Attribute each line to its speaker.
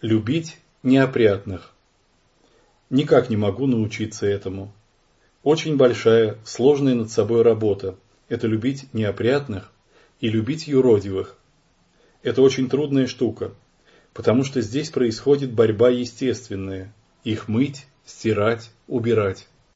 Speaker 1: Любить неопрятных. Никак не могу научиться этому. Очень большая, сложная над собой работа – это любить неопрятных и любить юродивых. Это очень трудная штука, потому что здесь происходит борьба естественная – их мыть, стирать, убирать.